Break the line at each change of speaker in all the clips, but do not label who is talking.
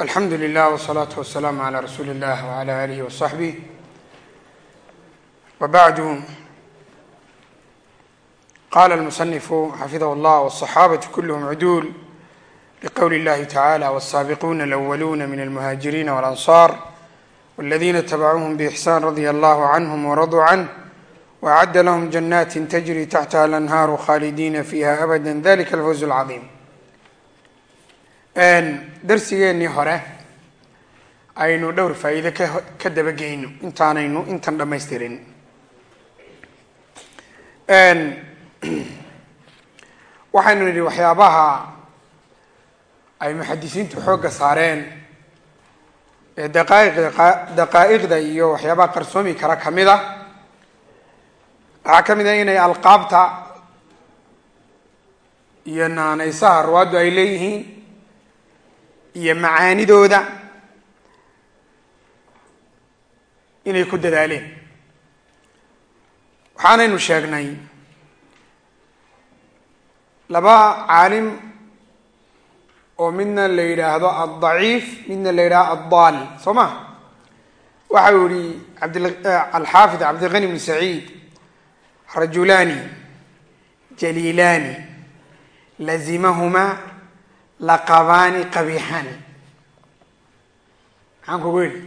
alxamdu lilah wsalaatu wasalaamu calaa rasuuli illah wala aalihi wasaxbih wabacdu qala almusanifu xafidahu llah wاصaxaabatu kulhm cuduul liqowli اllahi tacala wالsaabiquuna alأwaluuna min almuhaajiriina wاlanصar wاladina itabacuuhm bإxsan radia allahu canhm wraduu canh wacadda lahm janati tajri taxtaha alanhaaru khalidina fiha abada dalika alfawz اlcaظim darsigeenii hore. Aynu dhowr faa'iide ka ka dabageyno intaanaynu intan dhamaystirin waxaynu nidhi waxyaabaha ay muxadisiintu xoogga saareen ee daqaaiqda daqaa'iqda iyo waxyaabaha qarsoomi kara ka mid a. Waxaa ka mid a inay alqaabta iyo naanaysaha ruwaaddu ay leeyihiin iyo macaanidooda inay ku dadaaleen. Waxaanaynu sheegnay laba caalim oo midna la yidhaahdo addaciif midna la yidhahdo addaal soo ma? Waxa uu yihi abdalxaafid cabdiqani bn saciid rajulaani jaliilaani lazimahumaa laqabaani qabiixani maxaan kugu yidhi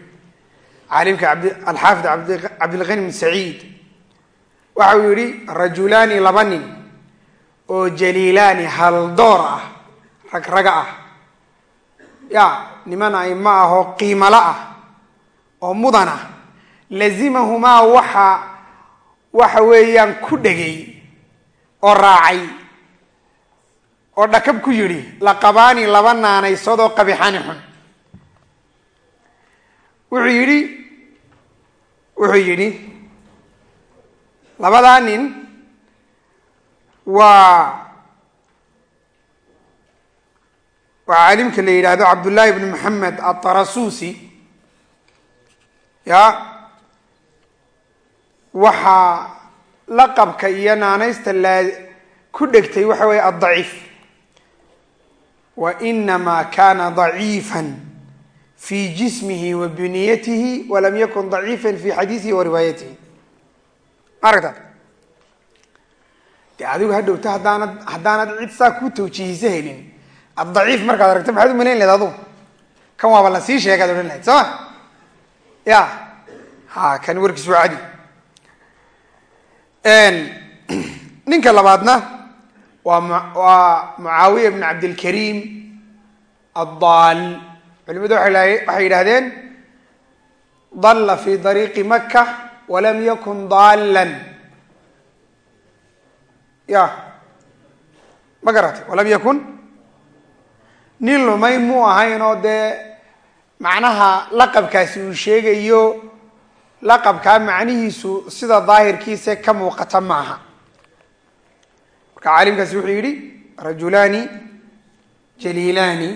caalimka alxaafid cabdilqani bn saciid waxa uu yihi rajulaani laba nin oo jaliilaani haldoor ah rag raga ah. Ya niman aimo ah oo qiimalo ah oo mudan ah. Lazimahumaa waxa waxa weeyaan ku dhegay oo raacay oo dhakab ku yidhi laqabaani laba naanaysadoo qabixani xun. Wuxuu yidhi wuxuu yidhi labadaa nin waa waa caalimka la yidhaahdo cabdullaahi bn maxamed atarasuusi ya waxaa laqabka iyo naanaysta laa ku dhegtay waxa weeye addaciif wa inamaa kana daciifa fi jismihi wa buniyatihi walam yakun daciifa fi xadiisihi wa riwaayatihi ma aragta de adigu hadhowta haddaanad haddaanad cid saa ku tawjiihisa helin. Addaciif markaad aragto maxaad u malayn lahed adu? Kan waaba la sii sheegaad odhan lahayd ha kan warkiis waa waa mucaawiya bn cabdilkariim addaal. Culimadu waxay yidhahdeen dalla fi dariiqi maka walam yakun daalan ya ma garatay walam yakun? Nin lumay muu ahayn oo dee macnaha laqabkaasi uu sheegayo laqabkaa macnihiisu sida daahirkiisa ka muuqata ma aha marka caalimkaasi wuxuu yidhi rajulaani jaliilaani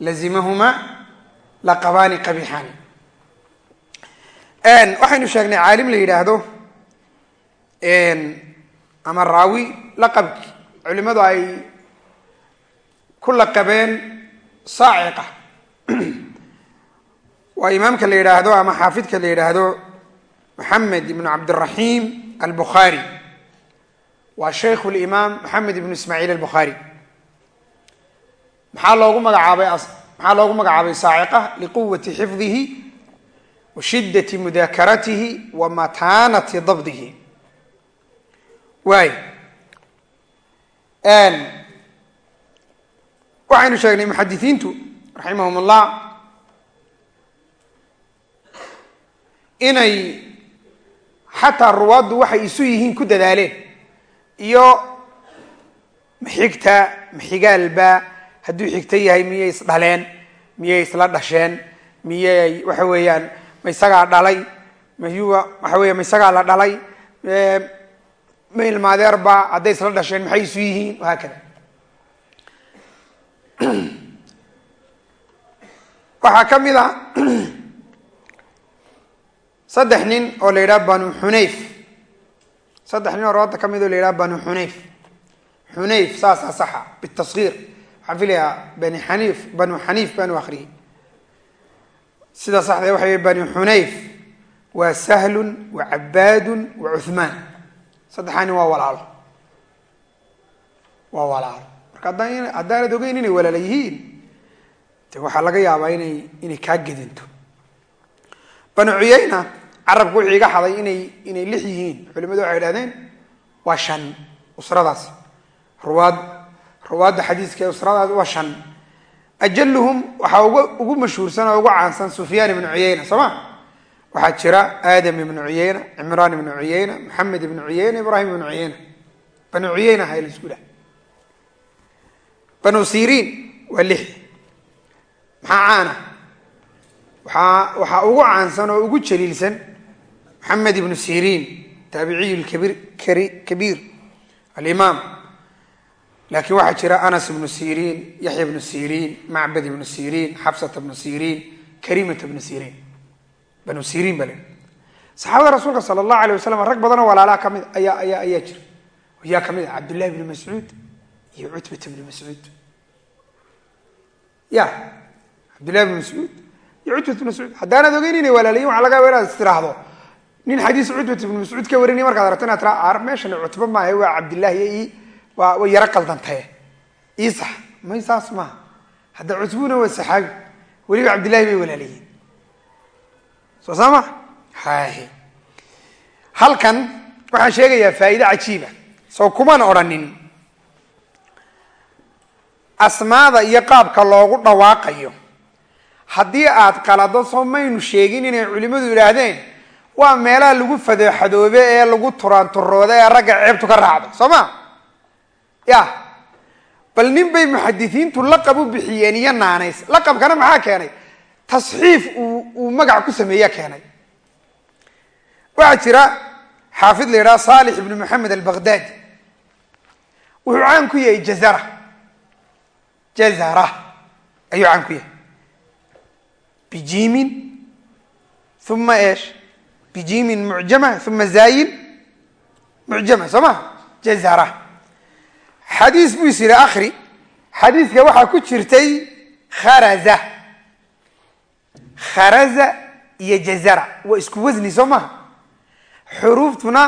lazimahumaa laqabaani qabixaani waxaynu sheegnay caalim la yidhaahdo ama raawi laqab culimadu ay ku laqabeen saaciqa. Waa imaamka la yidhaahdo ama xaafidka la yidhaahdo maxamed ibnu cabdiraxiim albukhaari waa shaykhu limaam maxamed ibnu ismaaciil albukhaari maxaa loogu magacaabay maxaa loogu magacaabay saaciqa liquwati xifdihi wa shiddati wa mataanati dabdihi. Waay. Waxaynu sheegnay muxadisiintu raximahum ullah inay xataa ruwaaddu waxay isu yihiin ku dadaaleen iyo maxigta maxigaalba hadduu xigto yahay miyay isdhaleen miyay isla dhasheen miyay waxa weeyaan ma isagaa dhalay mayuga waxa weya ma isagaa la dhalay ma ilmaadeerba hadday isla dhasheen maxay isu yihiin? Wahaakada waxaa ka mid a saddex nin oo la yidhaha banu xunayf saddex nin oo roodda ka mid oo la yidhaha banu xunayf. Xunayf saasaa saxa bitaskhiir waxaan filayaa bani xaniif banu xaniif baanu akriyey sida saxdee waxay bani xunayf waa sahlun wa cabaadun wa cuhmaan saddexaani waa walaalo waa walaalo marka haddaan haddaanad ogeyn inay walaala yihiin de waxaa laga yaabaa inay inay kaa gedinto. Banu cuyayna carabku wixii iga xaday inay inay lix yihiin. Culimadu waxay idhahdeen waa shan usradaas. Ruwaad ruwaadda xadiiska ee usradaas waa shan. Ajaluhum waxaa ugu mashhuursan oo ugu caansan sufyaan ibnu cuyayna soo ma? Waxaa jira aadam ibnu cuyayna cimraan ibnu cuyayna maxamed ibnu cuyayna ibraahim ibnu cuyayna banu cuyayna ha la isku dhah banu siriin waa lix. Maxaa caana? Waxaa waxaa ugu caansan oo ugu jaliilsan maxamed ibnu siriin taabiciy kabiir alimaam laakiin waxaa jira anas ibnu siriin yaxya ibnu siriin macbad ibnu siriin xabsata ibnu siriin karimata ibnu siriin banu siriin bale. Saxaabada rasuulka sala allahu alay wasalam rag badanoo walaalaha ka mid ayaa ayaa ayaa jira. Yaa ka mid ah cabdullahi ibnu mascuud iyo cutbata ibnu mascuud ya cabdullahi ibnu mascuud iyo cutbat ibnu mascuud haddaanad ogeyn inay walaalayiin waxa laga yaaba inaad is tiraahdo nin xadiis cutbat ibnu mascuud ka warinay markaad aragto inaad tiraa ar meeshan cutba maaha waa cabdillahi iyo i waa way yaro qaldantaye ii may saas maaha hadda cutbuna waa saxaabi. Weliba cabdillahi bay walaalayihiin soo saa ma hahe halkan waxaan sheegayaa faa'iide cajiiba soo kuman odhanin asmaada iyo qaabka loogu dhawaaqayo. Haddii aad qalado soo maynu sheegin inay culimmadu yidhaahdeen waa meelaha lagu fadeexadoobe ee lagu turaanturooda ee ragga ceebtu ka raacdo soo ma? Ya. Bal nin bay muxadisiintu laqab u bixiyeen iyo naanays. Laqabkana maxaa keenay? Tasxiif uu uu magac ku sameeya keenay. Waxaa jira xaafid la yidhaha saalix ibnu maxamed albaghdadi. Wuxuu caan ku yahay jazara. Jazara. Ayuu caan ku yahay. Bijimin uma esh bijimin mucjama uma zayin mucjama soo ma jazara xadiis buu is yidhi akri xadiiska waxaa ku jirtay kharaza kharaza iyo jazara waa isku wasni soo maha xuruuftuna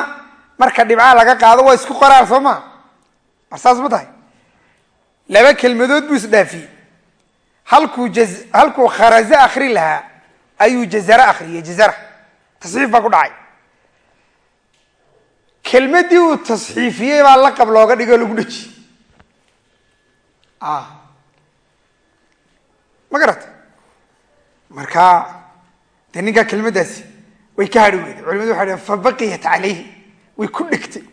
marka dhibcaa laga qaado waa isku qoraar soo maha mar saas ma tahay laba kelmadood buu isdhaafiyey halkuu halkuu kharaze akri lahaa ayuu jazara jazara tasxiif baa ku dhacay kelmadii uu tasxiifiyey baa laqab looga dhigoo lagu dhejiyey ma garata marka dee ninkaa kelmaddaasi way ka hadhi weyday culimadu waxay dhaheen fa baqiyat calayhi way ku dhegtay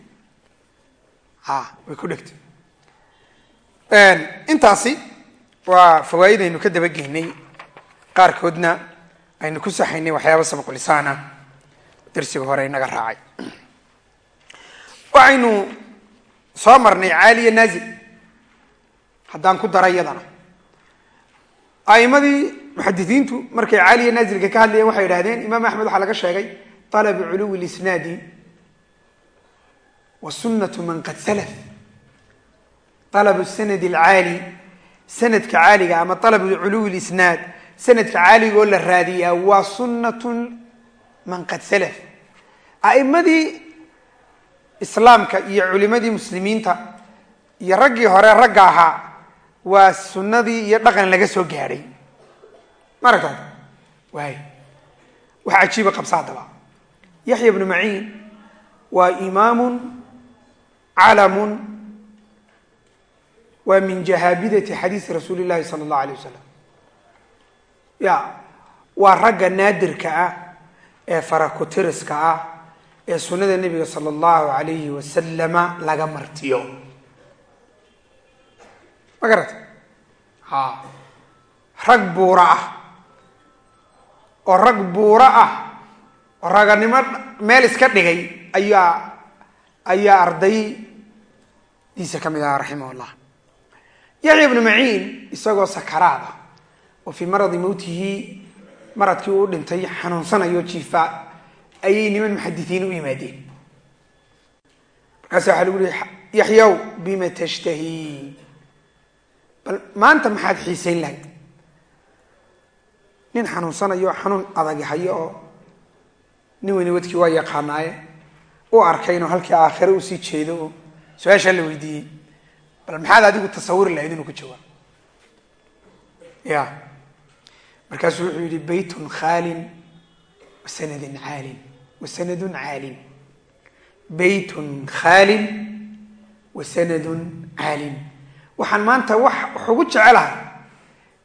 a way ku dhegtay intaasi waa fawaa'id aynu ka dabageynay qaarkoodna aynu ku saxaynay waxyaaba sabqulisaana darsiga hore inaga raacay. Waxaynu soo marnay caaliya naazil. Haddaan ku dara iyadana. A'imadii muxadisiintu markay caaliya naazilka ka hadlayeen waxay idhahdeen imaam axmed waxaa laga sheegay talabu culuwi lisnaadi wa sunatu man qad salaf. Talabu sanadi alcaali sanadka caaliga ama talabu culuwi lisnaad sanadka caaliga oo la man qad salaf a'imadii islaamka iyo culimadii muslimiinta iyo raggii hore ragga ahaa waa sunnadii iyo dhaqan laga soo gaadhay ma aragtaad? Waay waxa cajiiba qabsa haddaba. Yaxya bnu maciin waa imaamun calamun waa min jahaabidati xadiisi rasuuli llahi sala allahu alayh wasalam ya waa ragga naadirka ah ee farakutiriska ah ee sunnada nebiga sala allahu alayhi wasalama laga martiyo. Ma garata ha rag buura ah. Oo rag buura ah oo raganimo meel iska dhigay ayaa ayaa ardaydiisa ka mid ahaa raximah llah yaxya bnu maciin isagoo sakaraad oo fii maradi mowtihi maradkii uu dhintay xanuunsanayo jiifa ayay niman muxadisiin u yimaadeen. Markaasa waxaa lagu yihi yaxyaw bima tashtahii bal maanta maxaad xiisayn lahayd? Nin xanuunsanayo xanuun hayo oo nin weyni wadkii waa yaqaanaaye u arkay inuu halkii aakhire u sii jeedo oo su'aashaa la weydiiyey. Bal maxaad adigu tasawuri lahayd inuu ku jawaab ya markaasuu wuxuu yihi baytun khaalin wasanadin caalin wasanadun caalin. Baytun khaalin wasanadun caalin. Waxaan maanta wax wax ugu jecelahay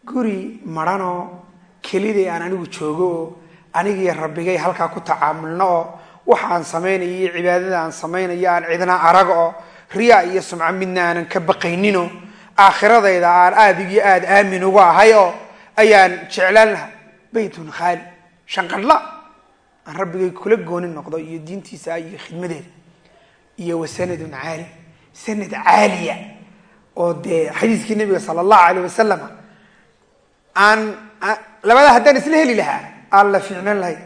guri maranoo kelidii aan anigu joogo oo anigii rabbigay halkaa ku tacaamulno oo waxa aan samaynayo cibaadada aan samaynayo aan cidna arag oo riya iyo sumco midna aanan ka baqaynino aakhiradayda aan aada iyo aada aamin uga ahay oo ayaan jeclaan lahaa. Baytun khaali shanqadhla aan rabbigay kula gooni noqdo iyo diintiisa iyo khidmadeeda iyo wasanadun caali sanad caaliya. Oo dee xadiiskii nabiga sala allahu alayh wasalam aan labada haddaan isla heli lahaa aan la fiicnan lahay.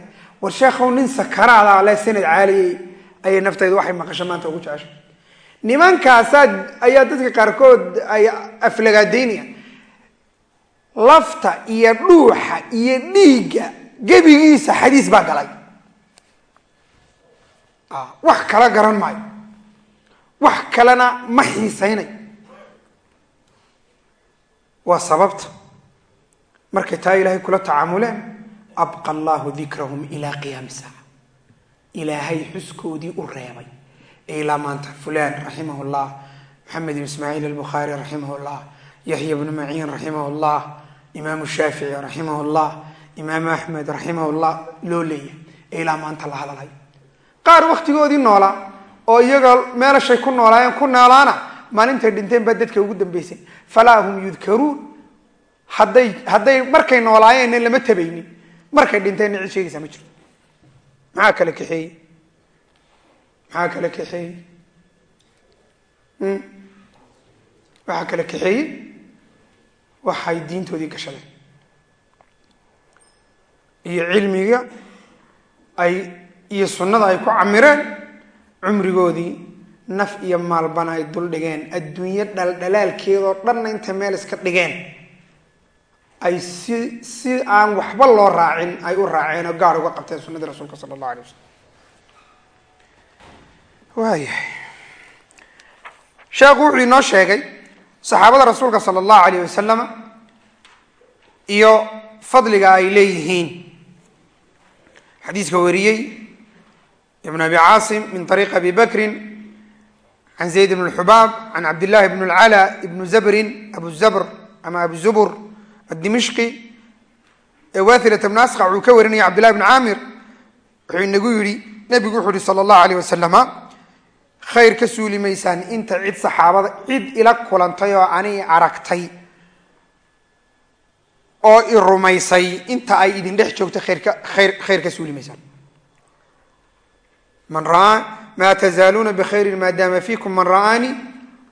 War sheekhow nin sakaraada ale sanad caaliyay ayay naftayda waxay maqasho maanta ugu jeceshay nimankaasaa ayaa dadka qaarkood ay aflagaadaynayaan lafta iyo dhuuxa iyo dhiigga gebigiisa xadiis baa galay. Wax kala garan maayo. Wax kalena ma xiisaynay. Waa sababta. Markay taa ilaahay kula tacaamuleen abqa allahu dikrahum ilaa qiyaami saaca ilaahay xuskoodii u reebay. Ee ilaa maanta fulan raximah llah maxamed ibn ismaaciil albukhaari raximah llah yaxya bnu maciin raximah llah imaamu shaafici raximah llah imaamu axmed raximah llah loo leeyahay. Ee ilaa maanta la hadalhay qaar waktigoodii noolaa oo iyaga meelashay ku noolaayeen ku noolaana maalintay dhinteen baa dadka ugu dambeysay. Falaa hum yudkaruun. Hadday hadday markay noolaayeenna lama tabaynin markay dhinteenna cid sheegaysaa ma jirto. Maxaa kala kaxeeyey maxaa kala kaxeeyey waxaa kala kaxeeyey waxay diintoodii gashadeen iyo cilmiga ay iyo sunnada ay ku camireen cumrigoodii naf iyo maalbana ay dul dhigeen. Adduunyo dhaldhalaalkeedoo dhanna intay meel iska dhigeen. Ay si si aan waxba loo raacin ay u raaceen oo gaar uga qabteen sunnadii rasuulka sala allahu alay wasalam waayahay sheekhu wuxuu inoo sheegay saxaabada rasuulka sala allahu alayh wasalama iyo fadliga ay leeyihiin. Xadiiska wariyey ibn abi caasim min ariiq abi bakrin can zayd bn xubaab can cabdillahi bn lcala ibn zabrin abu zabr ama abu zubur adimishqi ee wathilata bn asqac uu ka warinaya cabdillahi bn caamir wuxuu inagu yihi nebigu wuxuu yihi sala allahu alayh wasalama khayr ka suuli maysaan inta cid saxaabada cid ila kulantay oo ani aragtay oo i rumaysay inta ay idin dhex joogto khayrka khayr khayr ka suuli man ra'aa maa tazaaluuna bikhayrin maadaama fiikum man ra'aanii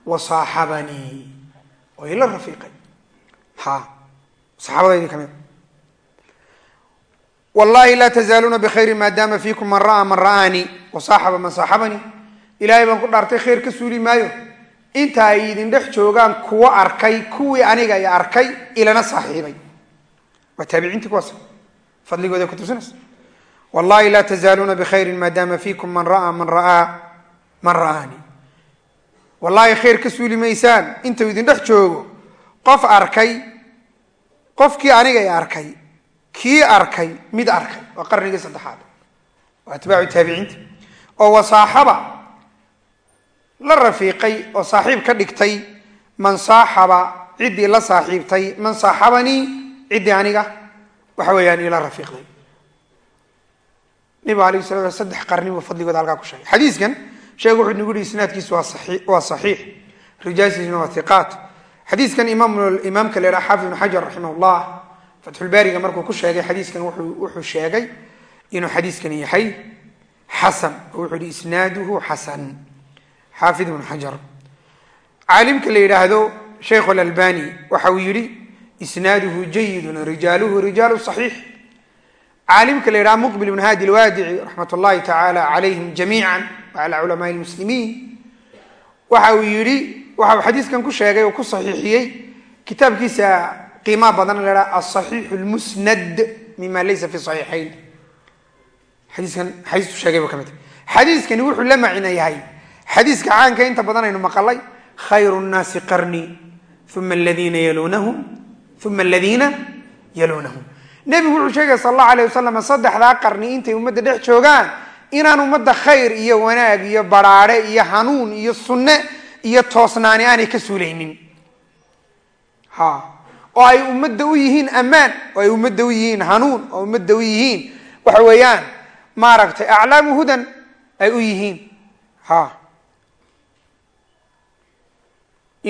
wasaaxabanii oo ila rafiiqay. Ha saxaabadaydi ka mid. Wallahi laa tazaaluuna bikhayrin maadaama fiikum man ra'aa man ra'aanii wasaaxaba man saaxabanii ilaahay baan ku dhaartay khayr ka suuli maayo. Inta ay idin dhex joogaan kuwo arkay kuwii aniga i arkay ilana saaxiibay. Waa taabiciintii kuwaas. Fadligooda kutusinaysa wallahi laa tazaaluuna bikhayrin maadaama fiikum man ra'aa man ra'aa man ra'aanii wallahi khayr ka suuli maysaan intuu idin dhex joogo qof arkay qofkii aniga i arkay kii arkay mid arkay. Waa qarnigii saddexaad. Waa atbaacu taabiciinta. Oo wasaaxaba la rafiiqay oo saaxiib ka dhigtay man saaxaba ciddii la saaxiibtay man saaxabanii ciddii aniga. Waxa weeyaan ila rafiiqday nabig alayh sala saddex qarni fadligooda halkaa ku sheegay. Xadiiskan sheekh wuxuu nagu yihi isnaadkiisu waa saxiix. Rijaashiisuna waa hiqaat xadiiskan imaam imaamka la yhaha xaafid ibn xajar raximah llah fatxulbaariga markuu ku sheegay xadiiskan wuxuu sheegay inuu xadiiskan yahay xasan. Wuxuu yihi isnaaduhu xasan xaafid ibnu xajar. Caalimka la yidhaahdo shaykhu alalbani waxa uu yidhi isnaaduhu jayidun rijaaluhu rijaalu saxiix. Caalimka la yidhaha muqbil ibnu hadi lwaadici raxmat ullahi tacaala calayhim jamiica wacalaa culamaai lmuslimiin waxa uu yidhi waxa uu xadiiskan ku sheegay oo ku saxiixiyey kitaabkiisa qiimaa badan la ydhaha asaxiixu lmusnad mima laysa fi saxiixayn. Xadiiskan xadiisku sheegay buu ka mid xadiiskani wuxuu la macna yahay xadiiska caanka inta badan aynu maqalay khayru nnaasi qarnii uma aladiina yalunahum uma aladiina yalunahum nebigu wuxuu sheegaya sal allahu alayh wasalam saddexdaa qarni intay ummadda dhex joogaan inaan ummadda khayr iyo wanaag iyo baraare iyo hanuun iyo sunne iyo toosnaani aanay ka suulaynin. Ha. Oo ay ummadda u yihiin ammaan oo ay ummadda u yihiin hanuun oo ummadda u yihiin waxa weeyaan maaragtay aclaamu hudan ay u yihiin. Ha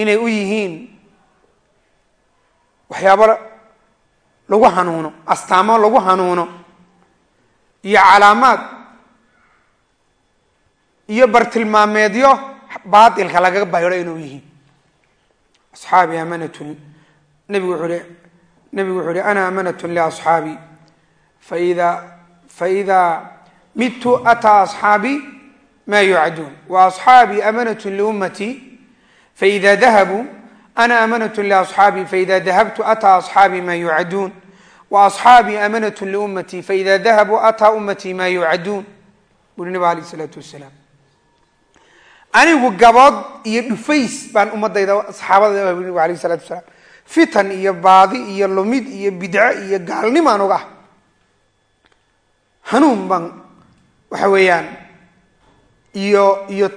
inay u yihiin waxyaabo lagu hanuuno astaamo lagu hanuuno iyo calaamaad iyo bartilmaameedyo baatilka lagaga baydo inuu yihiin. Asxaabi amanatun nabigu wuxuu hi nabigu wuxuu uhi ana amanatun liasxaabi faida faida midtu ataa asxaabii ma yucaduun wa asxaabii amanatun liummatii faida dahabuu ana amanat liasxaabii faida dahabtu ataa asxaabii ma yucaduun wa asxaabii amanat liummatii faida dahabuu ataa ummatii ma yucaduun buri nabig alayh isalaatu wasalaam anigu gabood iyo dhufays baan ummadayda saxaabadayda buri nabig alayh isalatu wasalaam fitan iyo baadi iyo lumid iyo bidco iyo gaalnimaan oga ah hanuun baan waxa weeyaan iyo iyo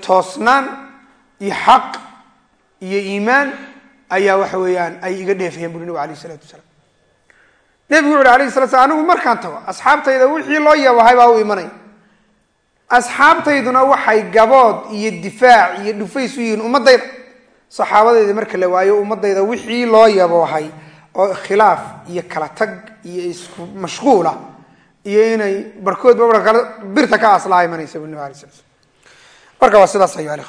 iyo iimaan ayaa waxa weeyaan ay iga dheefayeen buri nabig alayh isalaatu wasalaam. Nebigu wuxu uhi alayh sala slam anigu markaan tago asxaabtayda wixii loo yabahay baa u imanaya asxaabtayduna waxay gabood iyo difaac iyo dhufays u yihiin ummadayda saxaabadayda marka la waayo ummadayda wixii loo yaboohay oo khilaaf iyo kala tag iyo isku mashquula iyo inay barkoodba birta ka aslaa imanaysa buri nabig alay sala slam marka waa sidaas alh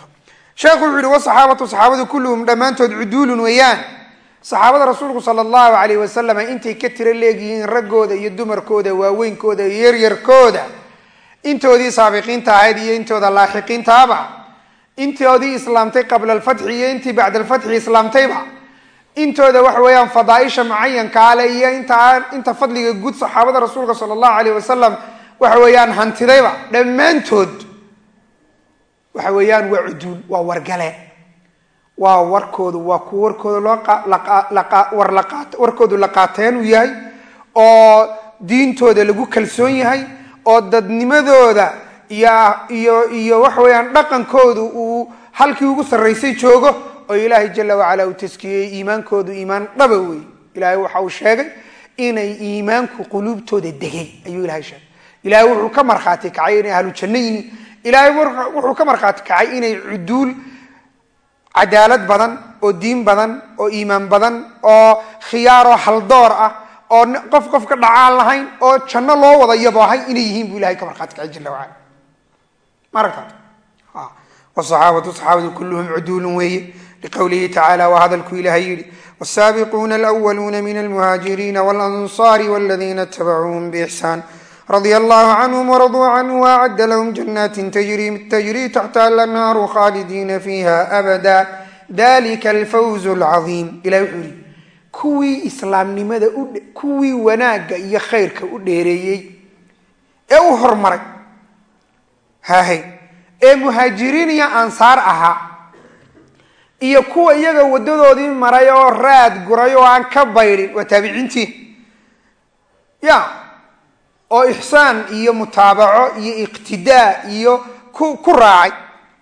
sheekhu wuxu yihi wasaxaabatu saxaabadu kulluhum dhammaantood cuduulun weeyaan. Saxaabada rasuulku sala allahu alayh wasalam intay ka tiro leegyihiin raggooda iyo dumarkooda waaweynkooda iyo yaryarkooda. Intoodii saabiqiinta ahayd iyo intooda laaxiqiintaaba intoodii islaamtay qabla alfatxi iyo intii bacda alfatxi islaamtayba. Intooda waxa weeyaan fadaaisha mucayanka ale iyo inta fadliga guud saxaabada rasuulka sala allahu alayh wasalam waxa weeyaan hantidayba dhammaantood waxa weeyaan waa cuduul waa wargale. Waa waa warkooda loo war warkoodu la qaateen uu yahay oo diintooda lagu kalsoon yahay oo dadnimadooda iyo iyo iyo waxa weeyaan dhaqankoodu uu halkii ugu sarraysay joogo oo ilaahay jala wacala uu taskiyey iimaankoodu iimaan dhaba wey ilaahay waxa uu sheegay inay iimaanku quluubtooda degay ayuu ilahay sheegay. Ilahay wuxuu ka markhaati kacay inay ahlu janno yihiin ilaahay wuxuu ka markhaati kacay inay cuduul cadaalad badan oo diin badan oo iimaan badan oo khiyaaroo haldoor ah oo qof qof ka dhacaan lahayn oo janno loo wada yaboohay inay yihiin buu ilahay ka markhaati kacay jala wacala ma aragtaa wsaxaabatu saxaabadu kulluhum cuduulun weeye. Liqowlihi tacala waa hadalku ilahay yihi wsaabiquuna alwaluuna min almuhaajiriina walansaari waladiina itabacuuhum biixsaan radia allahu canhum waraduu canhu waacadda lahum janaatin tajrii taxtaha alanhaaru khaalidiina fiiha abada. Dalika alfawzu alcadiim ilahi wuxuu yihi kuwii islaamnimada kuwii wanaagga iyo khayrka u dheereeyey ee u hormaray hahay ee muhaajiriin iyo ansaar ahaa iyo kuwa iyaga waddadoodii maray oo raad guray oo aan ka baydhin waa taabiciintii oo ixsaan iyo mutaabaco iyo iqtidaa iyo ku raacay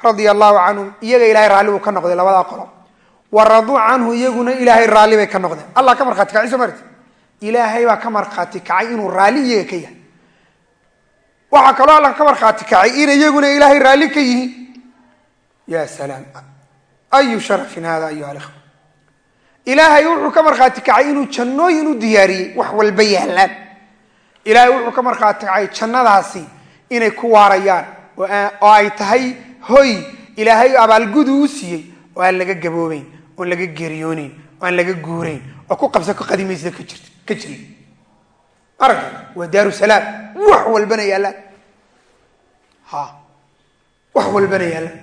radia allahu canhum iyaga ilahay raalli buu ka noqday labadaa qolo wa raduu canhu iyaguna ilaahay raalli bay ka noqdeen. Allah ka markhaati kacay soo marti ilaahay baa ka markhaati kacay inuu raalli iyaga ka yahay. Waxaa kaloo alla ka markhaati kacay in iyaguna ilaahay raalli ka yihiin. Ya salaam. Ayu sharafin hada ayuha alikhwa ilaahay wuxuu ka markhaati kacay inuu jannooyin u diyaariyey wax walba yaalaan ilaahay wuxuu ka markhaati kacay jannadaasi inay ku waarayaan. Oo ay tahay hoy ilaahay abaalgudu u siiyey oo aan laga gaboobeyn oon laga geeriyooneyn oo aan laga guureyn oo ku qabsa ku qadimaysa ka jirin aragta waa daaru salaam wax walbana yaallaan ha. Wax walbana yaallaan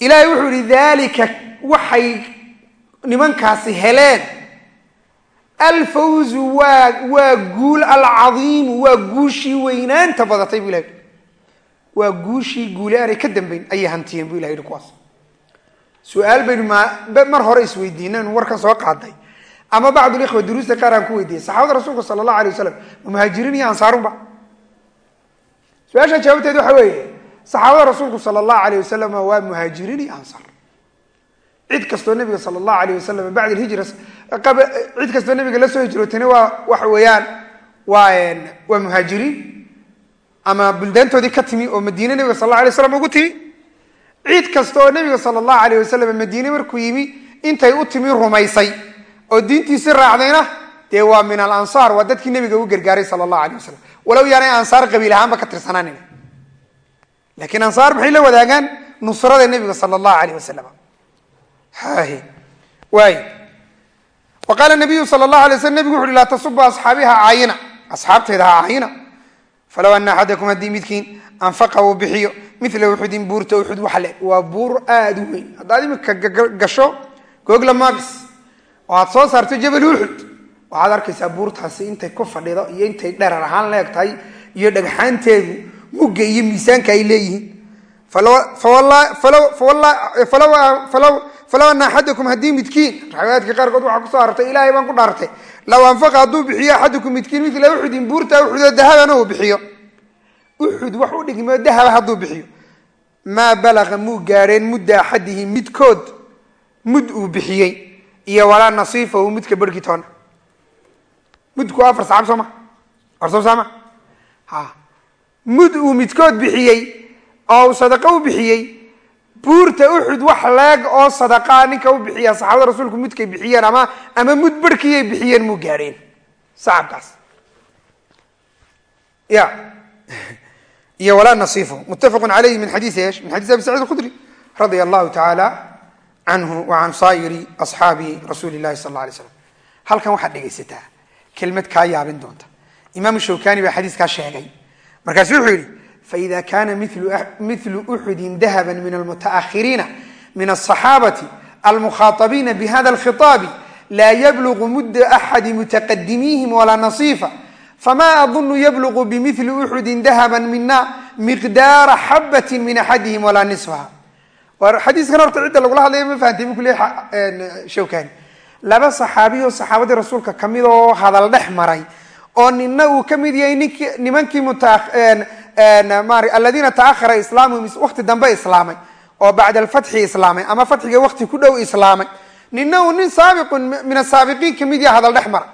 ilaahay wuxuu yihi dalika waxay nimankaasi heleen alfawzu waa waa guul alcadiimu waa guushii weynaanta badatay bu ilahi waa guushii guuli aanay ka dambayn ayay hantiyeen bu ilah yihi kuwaas. Su'aal baynu mar hore isweydiinaynu warkan soo qaaday. Ama bacd likhwa duruusta qaar aan ku weydiiyey saxaabada rasuulka sala allahu alay wasalam ma muhaajiriin iyo ansaarunba su'aasha jawaabteed waxa weeye saxaabada rasuulku sala allahu alayh wasalam waa muhaajiriin iyo ansaar cid kastoo nabiga sala allahu alayh wasalam bacd hijra cid kastoo nabiga la soo hijrootayna waa waxa weeyaan waa waa muhaajiriin. Ama buldaantoodii ka timi oo madiine nabiga sal la alay slam ugu timi. Cid kasta oo nabiga sala allahu alayh wasalam madiine markuu yimi intay u timi rumaysay. Oo diintiisi raacdayna dee waa min alansaar waa dadkii nabiga u gargaaray sala allahu alayh wasalam walow yaanay ansaar qabiil ahaanba ka tirsanaanin laakiin ansaar maxay la wadaagaan nusrada nabiga sala allahu alayh wasalam hahi waay wa qaala nabiyu sala allahu alay slam nebigu wuxu uhi laa tasuba asxaabi ha caayina asxaabtayda ha caayina falow ana axadakum haddii midkiin anfaqa uu bixiyo mila uxudin buurta uxud wax le waa buur aada u weyn. Haddaad imika gasho googla mabis oo aad soo saarto jabal uxud waxaad arkaysaa buurtaasi intay ku fadhido iyo intay dherar ahaan leeg tahay iyo dhagxaanteedu mugga iyo miisaanka ay leeyihiin falow ana axadakum haddii midkiin riwaayaadka qaarkood waxaa ku soo artay ilaahay baan ku dhaartay low anfaqa hadduu bixiyo axadukum midkiin mila uxudin buurta uxudoo dahabana uu bixiyo uxud wax u dhigmo dahaba hadduu bixiyo maa balaqa muu gaareen mudda axadihi midkood mud uu bixiyey iyo walaa nasiifahu mudka barhkii toona mudku waa afar saxaab soo ma arsoo saama ha mud uu midkood bixiyey oo uu sadaqo u bixiyey buurta uxud wax leeg oo sadaqaa ninka u bixiya saxaabada rasuulku mudkay bixiyeen ama ama mud barhkiiyay bixiyeen muu gaareen sacabkaas ya. Iyo walaa nasiifahu muttafaqu alayhi min xadiisi esh min xadis abi sacid alkhudri radia allahu tacaala canhu wa can asxaabi rasuuli llahi sal alla alay slam halkan waxaad dhegaysataa kelmad kaa yaabin doonta. Imaamu shawkani baa xadiiskaa sheegay. Markaasu wuxuu yihi faida kana milu uxudin dahaba min almutaahiriina min asaxaabati almukhaaطabiina bihada alkhiطaabi laa yablugu mudda axadi mutaqadimiihim walaa nasiifa fma adunu yablugu bimili uxudin dahaba mina miqdaara xabati min axadihim walaa nisfaha xadiiskan horta cidda lagula hadlaya ma fahamtay bu ku le shawkani laba saxaabiy oo saxaabadii rasuulka ka mid oo hadal dhex maray oo nina uu ka mid yahay nink nimankii aladiina taahara islaamhum wakti dambe islaamay oo bacda alfatxi islaamay ama fatxiga wakti ku dhow islaamay. Nina nin saabiqun min asaabiqiin ka mid yahay hadal dhex maray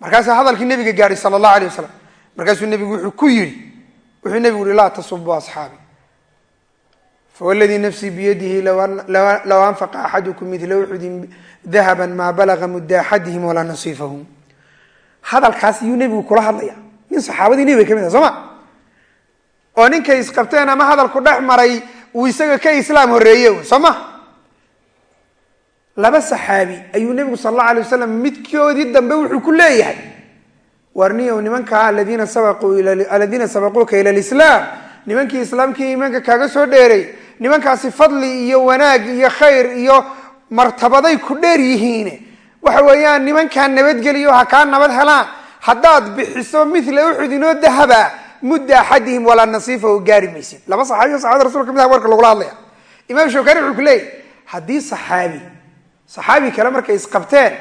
markaasuu hadalkii nabiga gaadhay sala allahu alay wasalam markaasuu nebigu wuxuu ku yidhi wuxuu nebigu yihi laa tasubu asxaabi. Fawladii nafsii biyadihi low anfaqa axadukum midla uxudin dahaban maa balaga mudda walaa nasiifahum. Hadalkaas iyuu nebigu kula hadlaya nin saxaabadii nebiga ka mid ah soo ma oo ninkay isqabteen ama hadalku dhex maray uu isaga ka islaam horreeye soo ma laba saxaabi ayuu nebigu sal allahu alay wasalam midkoodii dambe wuxuu ku leeyahay warniyow nimankaa aladiina sabaquuka ila lislaam nimankii islaamkii iimaanka kaaga soo dheeray nimankaasi fadli iyo wanaag iyo khayr iyo martabaday ku dheer yihiine. Waxa weeyaan nimankaa nabadgeliyo ha kaa nabad helaan. Haddaad bixiso mila uxudinoo dahaba mudda axadihim walaa nasiifahu gaari maysid. Laba saxaabiyo saxabada rasulka ka mid ah warka lagula hadlaya. Imaam shawkani wuxuu ku leeyahy haddii saxaabi saxaabi kale markay isqabteen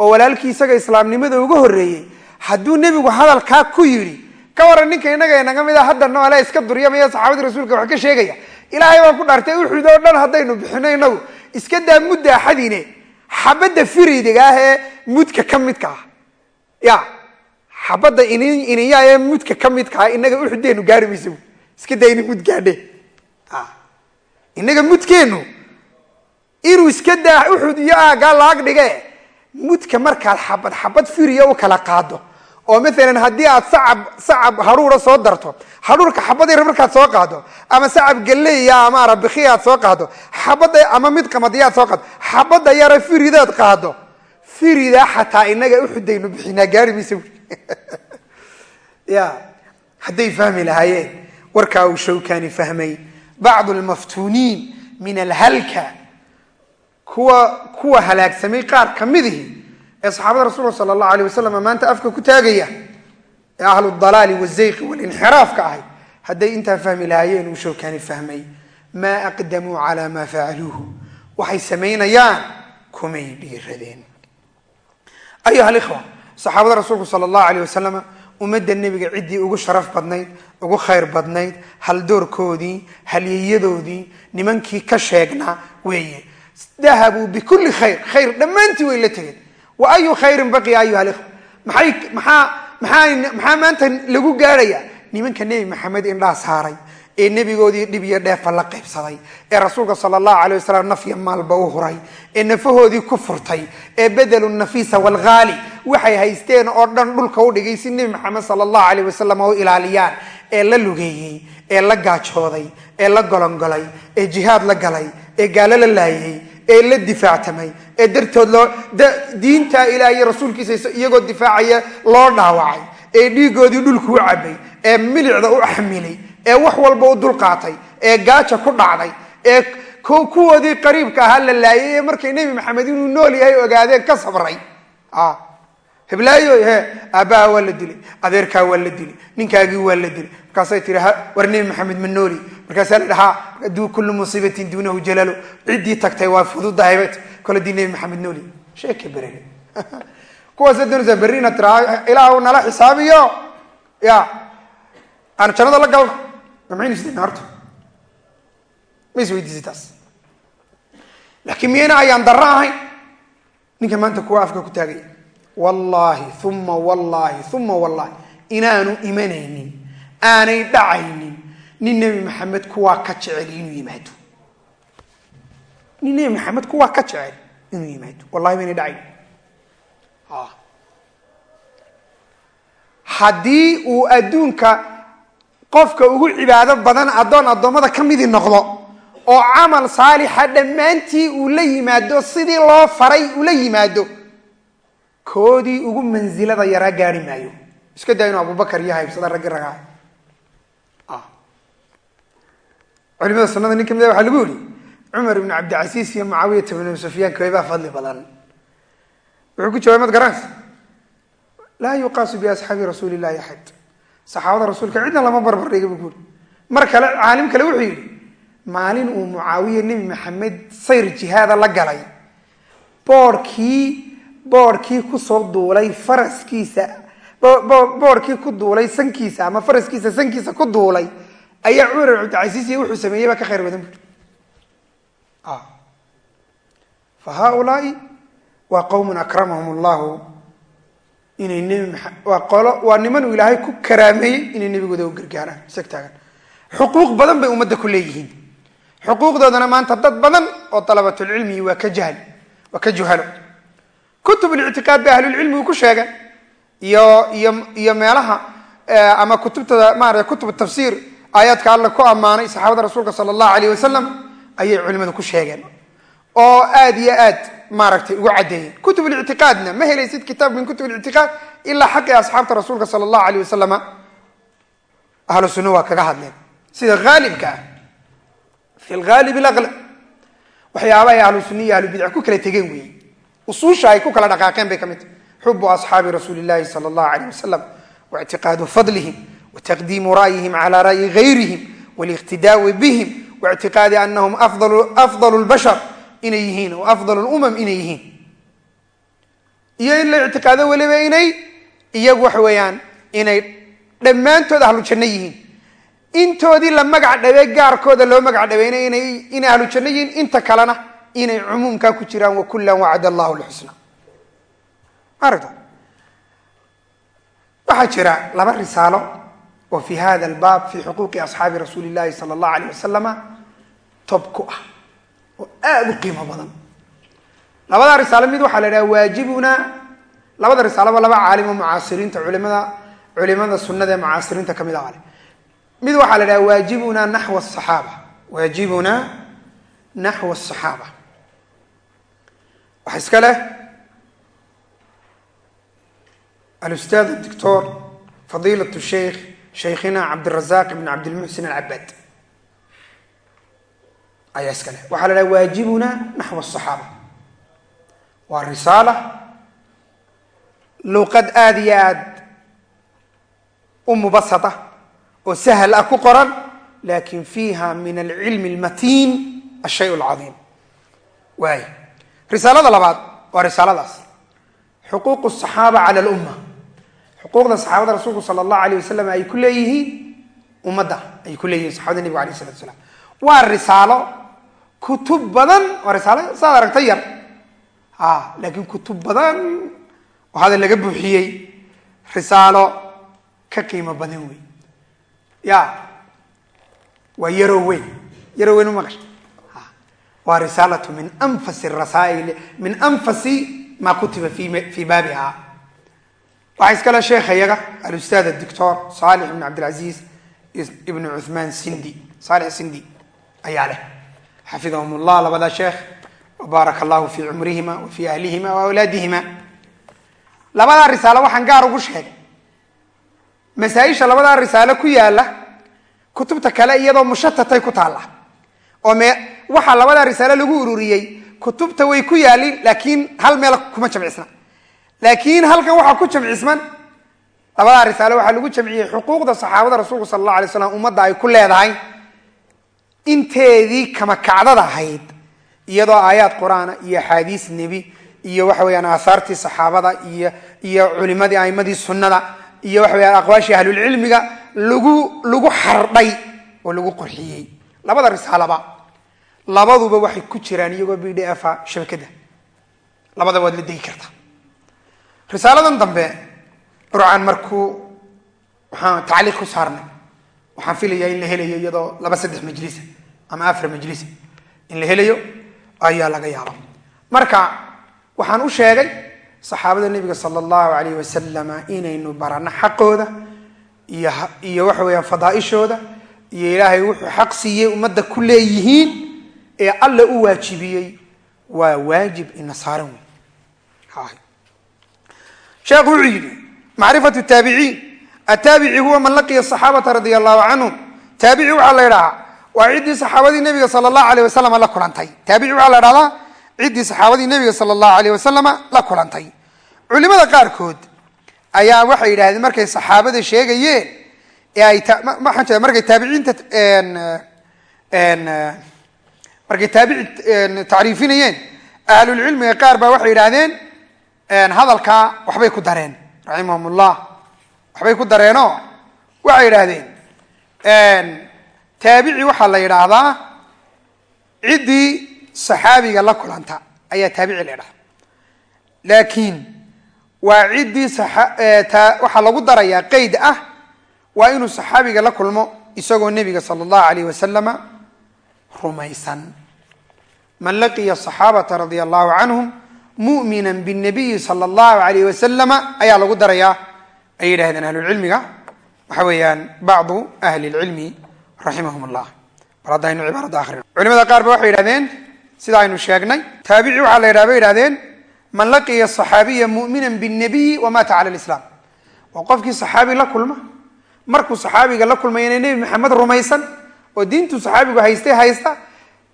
oo walaalkii isaga islaamnimada uga horreeyey hadduu nebigu hadalkaa ku yidhi ka waran ninka innaga inaga mid a hadda noole iska duryamaya saxaabadii rasuulka wax ka sheegaya. Ilaahay baan ku dhaartay uxud oo dhan haddaynu bixino inagu iska daa mudda axadine xabadda firidiga ah ee mudka ka midka ah. Ya xabadda inin iniya ee mudka ka midka ah inaga uxudeenu gaari maysa iska inin mud gaadhe. Inaga mudkeenu inuu iska daa uxud iyo aagaa laag dhige mudka markaad xabad xabad firiya u kala qaado. Oo maalan haddii aad sacab sacab haruura soo darto haruurka xabad yar markaad soo qaado ama sacab galeya ama arabikiya aad soo qaado xabada ama mid qamadiya aad soo qaado xabada yara firidaad qaado. Firida xataa inaga uxudaynu bixinaa gaari maysa ya hadday fahmi lahaayeen warkaa uu shawkani fahmay bacdu lmaftuniin min alhalka. Kuwa kuwa halaagsamay qaar ka midihi ee saxaabada rasuulka sala allahu alay wasalam maanta afka ku taagaya ee ahlu dalaali wazayqi walinxiraafka ahay hadday intaa fahmi lahaayeen uu showkani fahmay maa aqdamuu calaa maa facaluuhu waxay samaynayaan kumay dhiiradeen. Ayuha alikhwa saxaabada rasuulku sala allahu alayh wasalam ummadda nebiga ciddii ugu sharaf badnayd ugu khayr badnayd haldoorkoodii halyeyadoodii nimankii ka sheegnaa weeye. Dahabuu bikulli khayr khayr dhammaantii way la tegeen. Wa ayu khayrin baqiya ayuha alikhwa maxay maxaa maxaa maxaa maanta lagu gaadhayaa nimanka nebi maxamed indhaa saaray ee nebigoodii dhib iyo dheefa la qaybsaday ee rasuulka sala allahu alay wasalam nafya maalba u huray ee nafahoodii ku furtay ee bedelu nafiisa walghaali waxay haysteen oo dhan dhulka u dhigay si nebi maxamed sala allahu aleyh wasalam u ilaaliyaan ee la lugeeyey ee la gaajooday ee la golongolay ee jihaad la galay ee gaalo la laayay ee la difaactamay ee dartood loo diinta ilaah rasuulkiisa iyagoo difaacaya loo dhaawacay ee dhiigoodii dhulku u cabay ee milicda u xamilay ee wax walba u dulqaatay ee gaaja ku dhacday ee kuwoodii qariibka ahaa la laayay ee markay nebi maxamed inuu nool yahay ogaadeen ka sabray. Heblaayo he aabbaha waa la dilay adeerkaa waa la dilay ninkaagii waa la dilay. Markaasay tii war nebi maxamed ma nooli. Markaasaa la dhahaa aduu kullu musiibatin duunahu jalalo ciddii tagtay waa fududahaybat kole dii nebi maxamed nooli. Sheeke berele kuwaasa doonaysaa berri inaad tiraa ilaah nala xisaabiyo. Ya aan jannada la galno isdina horta ma is weydiisay taas laakiin miyayna ayaan darro ahayn ninka maanta kuwa afka ku taagaya wallaahi uma wallaahi uma wallaahi inaanu imanaynin aanay dhacaynin nin nebi maxamed kuwaa ka jecel inuu yimaado nin nebi maxamed kuwaa ka jecel inuu yimaado wallahi maynay dhacayn haddii uu adduunka qofka ugu cibaado badan addoon addoommada ka midii noqdo oo camal saalixa dhammaantii uu la yimaado sidii loo faray ula yimaado koodii ugu mansilada yaraa gaari maayo. Iska daa inuu abubakar iyo haybsada raggi ragaa. Culimada sunada nin ka mid waxaa lagu yihi cumar ibnu cabdicasiis iyo mucaawiyata bnu sufyaan koebaa fadli badan. Wuxuu ku jawabay mad garanaysa laa yuqaasu biasxaabi rasuuli illahi axad saxaabada rasuulka cidna lama barbar dhiga bu kuuri mar kale caalim kale wuxuu yidhi maalin uu mucaawiye nebi maxamed sayr jihaada la galay. Boorhkii boorhkii ku soo duulay faraskiisa boorhkii ku duulay sankiisa ama faraskiisa sankiisa ku duulay ayaa cumar cabdicasiis iyo wuxuu sameeyey baa ka khayr badan buuri fa haaulaai waa qowmun akramahum allahu inay nebi waa qolo waa niman uu ilaahay ku karaameeyey inay nebigooda u gargaaraan. Isag xuquuq badan bay ummadda ku leeyihiin. Xuquuqdoodana maanta dad badan oo dalabatulcilmigi waa ka jahl waa ka juhalo. Kutub lictiqaad bay ahlulcilmigu ku sheegeen iyo iyo iyo meelaha ama kutubtada maarata kutub tafsiir aayaadka alla ku ammaanay saxaabada rasuulka sala allahu alayh wasalam ayay culimadu ku sheegeen oo aad iyo aad maaragtay ugu caddeeyeen kutub lictiqaadna ma helaysid kitaab min kutub lictiqaad ilaa xaqii asxaabta rasuulka sala allahu alayh wasalama ahlu sunna waa kaga hadleen. Sida haalibka ah fi lhaalib alaqlab waxyaaba ay ahlu sunna ahlu bidca ku kala tegeen weeye usuusha ay ku kala dhaqaaqeen bay ka mid xubu asxaabi rasuuli llahi sala allahu alayh wasalam waictiqaadu fadlihim wataqdiimu ra'yihim calaa ra'yi gayrihim waliqtidaai bihim waictiqaadi anahum afdalu lbashar inay yihiin o afdal lumam inay yihiin. Iyo in la ictiqaado weliba inay iyagu waxa weeyaan inay dhammaantood ahlu janno yihiin. Intoodii la magac dhabe gaarkooda loo magac dhabayna inay ahlu janno yihiin inta kalena inay cumuumkaa ku jiraan wa kullan wacada allahu lxusna. Maaragta? Waxaa jira laba risaalo oo fi hada albaab fi xuquuqi asxaabi rasuuli llahi sala allahu alayh wasalama tob ah oo aada u qiimo badan. Labada risaalo mid waxaa la idhaha waajibuna labada risaalaba laba caalimo mucaasiriinta culimada culimada sunada ee mucaasiriinta ka mid ah ale mid waxaa la idhaha waajibuna naxw asaxaaba waajibuna naxw asaxaaba waxa iska leh? Alustaad doctor fadiilat sheikh shaykhina cabdirazaq ibn cabdilmuxsin alcabaad ayaa iska leh. Waxaa la dhaha waajibuna naxw asaxaaba waa risaala. Luqad aada iyo aad u mubasata oo sahal ah ku qoran laakiin fiiha min alcilmi almatiin ashay alcadiim. Waay risaalada labaad waa risaaladaas. Xuquuq asaxaaba cala lumma xuquuqda saxaabada rasuulku sala allahu alayh wasalam ay ku leeyihiin ummadda ay ku leeyihiin saxabada nebiga alayh salatu asalaam waa risaalo kutub badan waa risaalo saad aragta yar. A laakiin kutub badan oo hadda laga buuxiyey risaalo ka qiimo badan wey ya waa yarow weyn yarow weyn umaqasha waa risaalatu min anfasi rasaa'il min anfasi ma kutiba fi fi baabiha waxaa iskale sheekha yaga alustaad adoctor saalix ibn cabdilcaziiz ibn cuthmaan sindi saalix sindi ayaa leh. Xafidahum llah labadaa sheekh. Wabaaraka allahu fi cumrihima wa fi ahlihima wa labadaa risaalo waxaan gaar ugu sheegay. Masaaisha labadaa risaalo ku yaalla kutubta kale iyadoo mushatatay ku taalla. Oo me waxaa labadaa risaalo lagu ururiyey kutubta way ku yaalin laakiin hal meel kuma jamcisna. Laakiin halkan waxaa ku jamcisman labadaa risaalo waxaa lagu jamciyey xuquuqda saxaabada rasuulku sala allah alay slam ummadda ay ku leedahay inteedii kama kacdada ahayd iyadoo aayaad qur'aana iyo axaadiis nebi iyo waxa weyaan aahaartii saxaabada iyo iyo culimadii aimadii sunnada iyo waxa weyaan aqwaashii ahlulcilmiga lagu lagu xardhay oo lagu qorxiyey labada risaalaba labaduba waxay ku jiraan iyagoo b d f shabakada labadaba waad la degi kartaa risaaladan dambe burcan markuu waxaan tacliiq ku saarnay waxaan filayaa in la helayo iyadoo laba saddex majlisa ama afar majlisa in la helayo ayaa laga yaaba marka waxaan u sheegay saxaabada nebiga sala allahu alayh wasalama inaynu barano xaqooda iyo waxa weeyaan fadaaishooda iyo ilaahay wuxuu xaq siiyey ummadda ku leeyihiin ee alla u waajibiyey waa waajib ina saaran wey sheekhu wuxuu yidhi macrifatu taabiciin ataabici huwa man laqiya saxaabata radia allahu canhum taabici waxaa la ydhahaa waa ciddii saxaabadii nebiga sala allahu alayh wasalama la kulantay. Taabici waxaa la dhahdaa ciddii saxaabadii nebiga sala allahu alayh wasalama la kulantay. Culimada qaarkood ayaa waxay yidhahdeen markay saxaabada sheegayeen ee ay jeeda markay taabiciinta markay taabici tacriifinayeen. Ahlulcilmiga qaar baa waxay yidhahdeen hadalkaa waxbay ku dareen raximahum ullah waxbay ku dareenoo waxay yidhaahdeen taabici waxaa la yidhaahdaa ciddii saxaabiga la kulanta ayaa taabici la yidhahda laakiin waa ciddii waxaa lagu darayaa qeyd ah waa inuu saxaabiga la kulmo isagoo nebiga sala allahu alayh wasalama rumaysan. Man laqiya saxaabata radia allahu canhum mumina bnabiyi sala allahu alayh wasalama ayaa lagu darayaa ay yidhahdeen ahlulcilmiga waxa weeyaan bacdu ahli lcilmi raximahum llah bal haddaynu cibaarada akrino culimada qaar ba waxay yidhahdeen sida aynu sheegnay. Taabici waxaa la yidhaha bay yidhahdeen man laqiya saxaabiya mumina bnabiyi wamata cala lislaam waa qofkii saxaabi la kulma. Markuu saxaabiga la kulmayana nebi maxamed rumaysan oo diintuu saxaabigu haystay haysta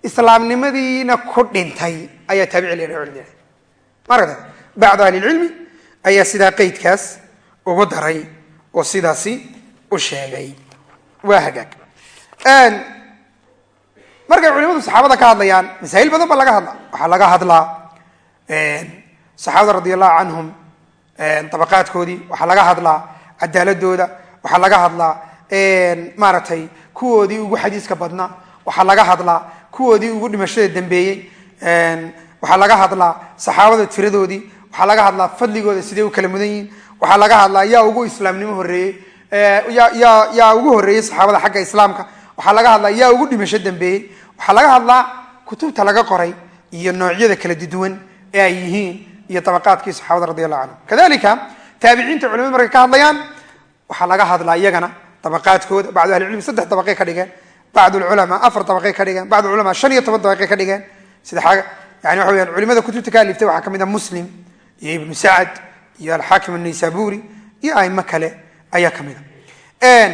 islaamnimadiina ku dhintay ayaa taabici la yidhaha culimada. Bacdu ahli lcilmi ayaa sidaa qeydkaas ugu daray oo sidaasi u sheegay. Waa hagaag. Markay culimadu saxaabada ka hadlayaan masaa'il badan baa laga hadla waxaa laga hadlaa saxaabada radi allahu canhum dabaqaadkoodii waxaa laga hadlaa cadaaladooda. Waxaa laga hadlaa maaragtay kuwoodii ugu xadiiska badnaa waxaa laga hadlaa kuwoodii ugu dhimashada dambeeyey. Waxaa laga hadlaa saxaabada tiradoodii. Waxaa laga hadlaa fadligooda sidee u kala mudan yihiin waxaa laga hadlaa yaa ugu islaamnimo horeeyey yaa ugu horeeyey saxaabada xagga islaamka. Waxaa laga hadlaa yaa ugu dhimasho dambeeyey. Waxaa laga hadlaa kutubta laga qoray iyo noocyada kala duduwan ee ay yihiin iyo dabaqaadkii saxaabada radi allahu canhum. Kadalika taabiciinta culimadu markay ka hadlayaan waxaa laga hadlaa iyagana dabaqaadkooda bacdu ahlicilmi saddex dabaqay ka dhigeen bacdu lculamaa afar dabaqay ka dhigeen bacdu culamaa shan iyo toban dabaqay ka dhigeen. Sida yani waxa weyaan culimada kutubta ka aliftay waxaa ka mid a muslim iyo ibnu sacad iyo alxaakim annaysaburi iyo aimo kale ayaa ka mid a.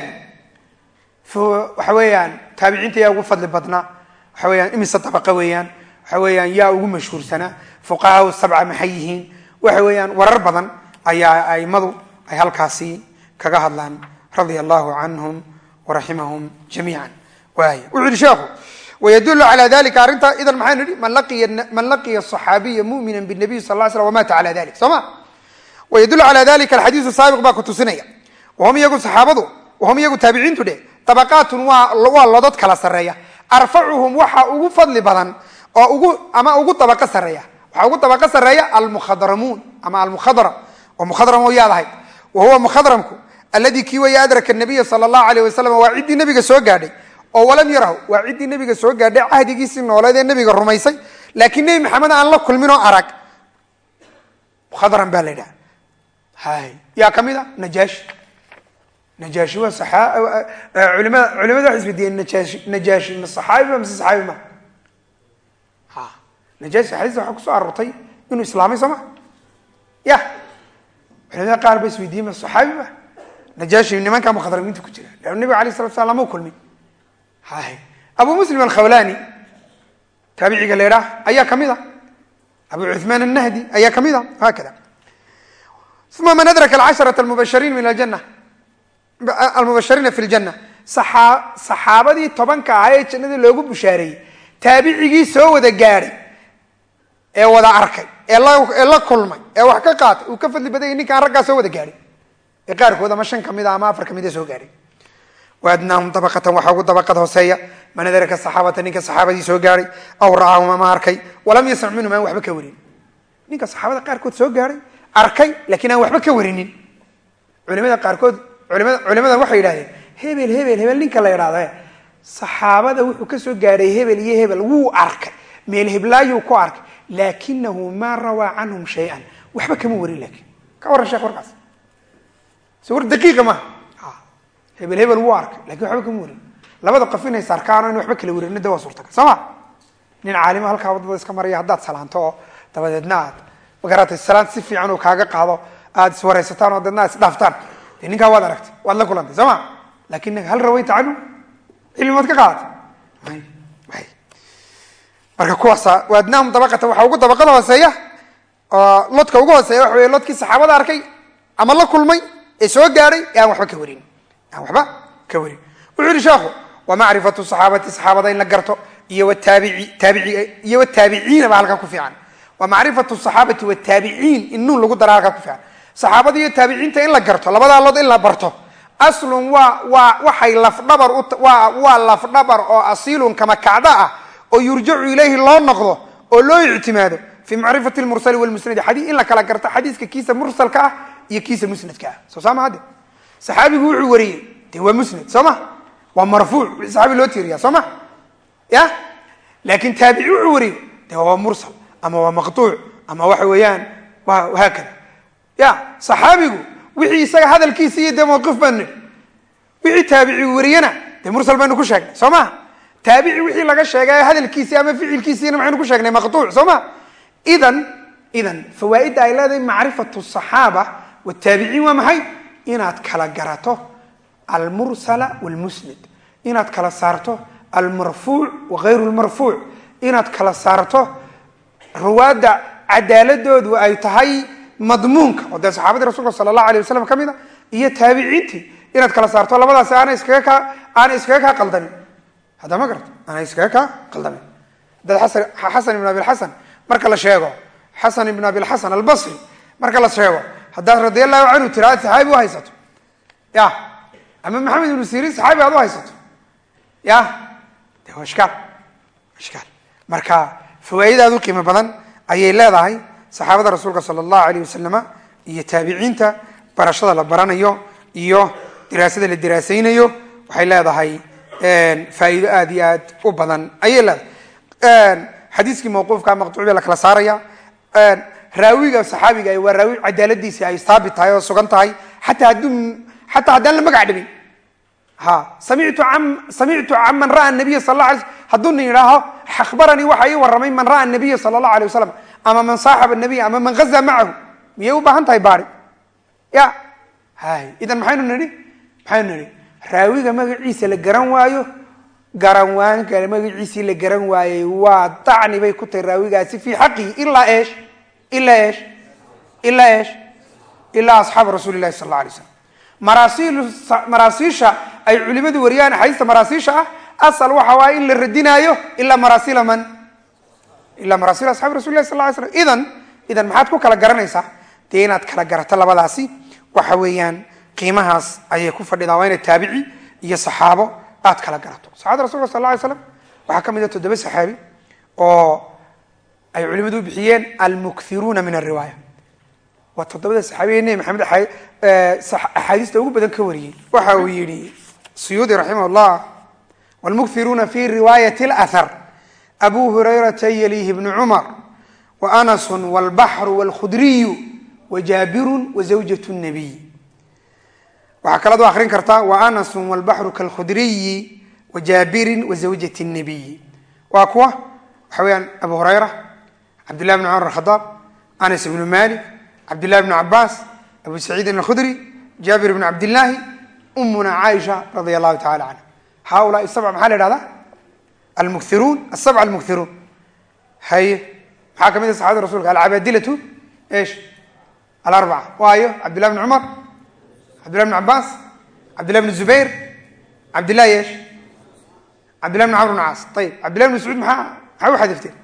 Waxa weeyaan taabiciinta yaa ugu fadli badnaa. Waxa weyaan imise dabaqa weeyaan? Waxa weeyaan yaa ugu mashhuursanaa. Fuqahaa sabca maxay yihiin. Waxa weeyaan warar badan ayaa aimadu ay halkaasi kaga hadlaan radia allahu canhum waraximahum jamiica waay wuxuu yihi sheekhu wydul alى dalika arrinta idan maxaynu idhi man laqiya صaxaabiya mumina bnabiy sal l slam wamata ala dalik. Soo ma wydul alى dalika alxadiiu saabiq baa ku tusinaya wahum iyagu saxaabadu wahum iyagu taabiciintu dheh tabaqaatun waa lodod kala sareeya arfacuhum waxa ugu fadli badan oo ugu ama ugu dabaqo sareeya waxaa ugu dabaqo sareeya almukhadaramuun ama almukhadram oo mukhadram oo yaadahay wa huwa mukhadramku alladii kii weeye adraka nabiya sala allahu alayh wasalam waa ciddii nebiga soo gaadhay oo walam yarahu waa ciddii nebiga soo gaadhay cahdigiisii nooleed ee nebiga rumaysay laakiin nebi maxamed aan la kulmin oo arag mukhadram baa la yidhaha yaa ka mid a najaashi najaashi waa culimada eh, eh, culimada waxay isbediyeen najaashi najaashi ma saxaabiba mise saxaabi ma ha. Najaashi xadiista waxaa ku soo aroortay inuu islaamay soo ma? Ya. Culimada qaar ba isweydiiyey ma saxaabi ba najaashi nimankaa mukhadramiinta ku jira. Leanna nabiga alayh salatu sala lama kulmin hay abu muslim alkhawlani taabiciga leedhaah ayaa ka mid a abu cuhmaan annahdi ayaa ka mid a haakada uma man adraka alcasharaة almubashiriin min aljana almubashiriina fi ljana saaa saxaabadii tobanka ahaa ee jannada loogu bushaareeyey taabicigii soo wada gaadhay ee wada arkay ee la kulmay ee wax ka qaatay uu ka fadli badayay ninkaan raggaa soo wada gaadhay ee qaarkood ama shan ka mid a ama afar ka mid a soo gaadhay waadnaahum dabaqatan waxaa ugu dabaqad hooseeya man adraka saxaabata ninka saxaabadii soo gaadhay aw ra'aahum ama arkay walam yasmac minhum aan waxba ka warin ninka saxaabada arkay laakiin aan waxba ka warinin. Culimada qaarkood culimada culimadan waxay yidhahdeen hebel hebel hebel ninka la idhahdo saxaabada wuxuu ka soo gaadhay hebel iyo hebel wuu arkay. Meel heblaayuu ku arkay. Laakinahu maa rawaa canhum shay-an. Waxba kama warin laakiin. Ka warran sheekh warkaas. So daqiiqa maaha hebel hebel wuu arkay laakiin waxba kama warin. Labada qof inay sarkaano in waxba kala warin de waa suurtagal. Soo ma? Nin caalimo halkaa waddada iska maraya haddaad salaanto oo dabadeedna magaratay salaant si fiican uu kaaga qaado aad iswaraysataan oo deedna ad isdhaaftaan de ninkaa waad aragtay waad la kulantay soo ma? Lakin hal rawayta canhu cilmi waad ka qaadatay marka kuwaasa waadnaahum dabaqatan waxaa ugu dabaqada hooseeya oo lodka ugu hooseeya waxa wey lodkii saxaabada arkay ama la kulmay ee soo gaadhay ee aan waxba ka warin. Aan waxba ka warin. Wuxuu yihi sheekhu wa macrifatu saxaabati saxaabada in la garto iyo wtaabici taabici iyo wataabiciina baa halkaa ku fiican wa macrifatu saxaabati wataabiciin in nuun lagu dara halkaa ku fiican saxaabada iyo taabiciinta in la garto labadaa lood in la barto. Aslun waa waa waxay lafdhabar waa waa lafdhabar oo asiilun kama kacdo ah oo yurjacu ilayhi loo noqdo oo loo ictimaado. Fi macrifati lmursali walmusnadi. Xadii in la kala garto xadiiska kiisa mursalka ah iyo kiisa musnadka ah. Soo saama hadde? Saxaabigu wuxuu wariyey de waa musnad soo ma? Waa marfuuc. Waa ama waa maqtuuc ama waxa weeyaan haakada ya saxaabigu wixii isaga hadalkiisa iyo dee mawqif baan nidhi wixii taabici wariyana dee mursal baynu ku sheegnay soo ma? Taabici wixii laga sheegay hadalkiisii ama ficilkiisiina maxaynu ku sheegnay maqtuuc soo ma? Idan idan fawaaidda ay leedahay macrifatu saxaaba wataabiciin waa maxay? Inaad kala garato almursala wlmusnad inaad kala saarto almarfuuc wagayru lmarfuuc inaad kala saarto ruwaadda cadaaladoodu ay tahay madmuunka oo dee saxaabadii rasulka sala allahu alay wasalam ka mid a iyo taabiciintii. Inaad kala saarto labadaasi aanay iskaga kaa aanay iskaga kaa qaldamin hadda ma garto aanay iskaga kaa qaldamin dad xasan xasan ibn abilxasan marka la sheego xasan ibn abilxasan albasri marka la sheego haddaad radia allahu canhu tiraad saxaabi u haysato. Ya ama maxamed ibnu sirin saxaabi aad u haysato. Ya de waa ishkaal. Marka fawaaid aad u qiimo badan ayay leedahay saxaabada rasuulka sala allahu alayh wasalama iyo taabiciinta barashada la baranayo iyo diraasada la diraasaynayo waxay leedahay faa'iido aad iyo aad u badan ayay leedahay. Xadiiskii mawquufka maqtuuc la kala saaraya. Raawiga saxaabiga waa raawi cadaaladiisi ay saabit tahay oo sugan tahay. Xataa hadduu xataa haddaan la magac dhibin samictu am samictu can man ra'a nabiya sal la sl hadduu nin yidhaaho akhbaranii waxa ii warramay man ra'a nabiya sala allahu alay wasalam ama man saaxaba nabiy ama man gazaa macahu miyay u baahan tahay baari? Ya. Idan maxaynu nidhi? Maxaynu nidhi? Raawiga magaciisa la garan waayo garanwaanka magaciisii la garan waayey waa dacni bay ku tahay raawigaasi fii xaqihi ilaa eesh ilaa eesh ilaa eesh. Ilaa asxaaba rasuuli lahi sal alla alay slam maraasiisha ay culimadu wariyaan axaadiista maraasiisha ah asal waxa waaya in la radinaayo ilaa maraasila man. Ilaa marasil asxabi rasul lah sal ly slam idan idan maxaad ku kala garanaysaa? Dee inaad kala garato labadaasi. Waxa weeyaan qiimahaas ayay ku fadhidaa waa inaad taabici iyo saxaabo aad kala garato. Saxabada rasulka sal ly slam waxaa ka mid a toddoba saxaabi oo ay culimadu bixiyeen almukthiruuna min alriwaaya waa toddobada saxaabiye nebi maxamed axaadiista ugu badan ka wariyey. Waxa uu yihi suyuudi raximah llah wlmukthiruuna fi riwaayat اlahar abu hurayrata yalihi bnu cumar waanasu wlbaxru wlkhudriyu wajaabiru wazawjat nabiy waxaa kalaad u akrin kartaa waanasu wlbaxru kalkhudriyi wajaabirin wazawjat nabiyi waa kuwa waxa weyaan abu hurayra cabdillahi bn cumar khadaab anas ibnu malik cabdillahi bn cabaas abu saciidin alkhudri jaabir bn cabdillaahi umuna caaisha radia allahu tacala canha haulaai sabc maxaa la ihahdaa almukthiruun asabc almukthiruun haye maxaa ka mid a saxabada rasulka alcabaadilatu esh alarbaca waayo cabdillahi bn cumar cabdillahi bn cabaas cabdillahi bn zubayr cabdillahi esh cabdillahi bn camr bn caas ayib cabdillahi bn mascuud maxaa maxaa u xadifteen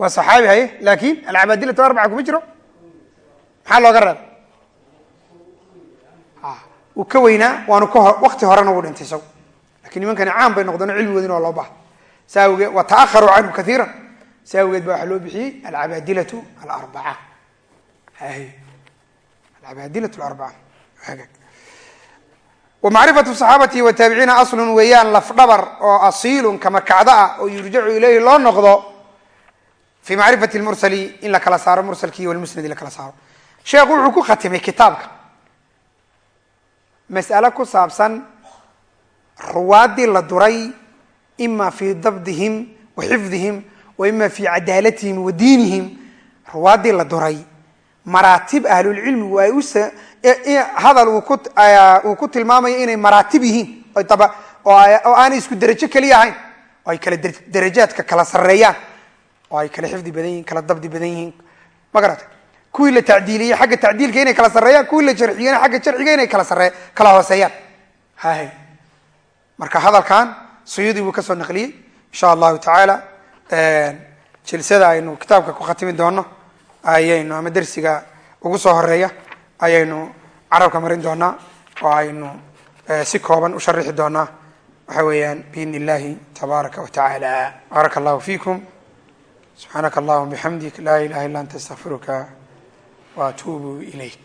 waa saxaabi haye laakin alcabaadilatu arbaca kuma jiro maxaa looga reeba uu ka weynaa waanu ka wakti horena u dhintay isagu. Lakin nimankani caan bay noqdeen cilmigoodina waa loo baha sa awgeed wa ta'aharuu canhu kaiira sa awgeed ba waxaa loo bixiyey alcabaadilatu alarbaca alcabaadilatu alarbaca wa macrifatu saxaabati wataabiciina aslun weeyaan lafdhabar oo asiilun kama kacdo ah oo yurjacu ilayhi loo noqdo fi macrifati lmursali in la saaro mursalki iyo walmusnadi la saaro sheekhu wuxuu ku khatimay kitaabka. Mas'ale ku saabsan ruwaaddii la duray ima fii dabdihim wa xifdihim wa ima fii cadaalatihim wa diinihim ruwaaddii la duray. Maraatib ahlulcilmigu ay us hadal uu ku tilmaamayo inay maraatib yihiin. Oo aanay isku derajo keliya ahayn. Oo ay kala derajaadka kala sareeyaan oo ay kala xifdi badan yihiin kala dabdi badan yihiin. Ma garata kuwii la tacdiiliyey xagga tacdiilka inay kala sareeyaan kuwii la jarxiyena xagga jarxiga inay kala sare kala hooseeyaan. Hahe marka hadalkan suyuudi buu ka soo naqliyey. Insha allahu tacaala jilsada aynu kitaabka ku khatimi doono ayaynu ama dersiga ugu soo horreeya ayaynu carabka marin doonaa oo aynu si kooban u sharixi doonaa. Waxa weeyaan biidn illahi tabaaraka wa tacaala. Baaraka allahu fiikum subxaanaka allahuma bixamdik laa ilaha illa anta astaqfiruka wa atuubu ilayk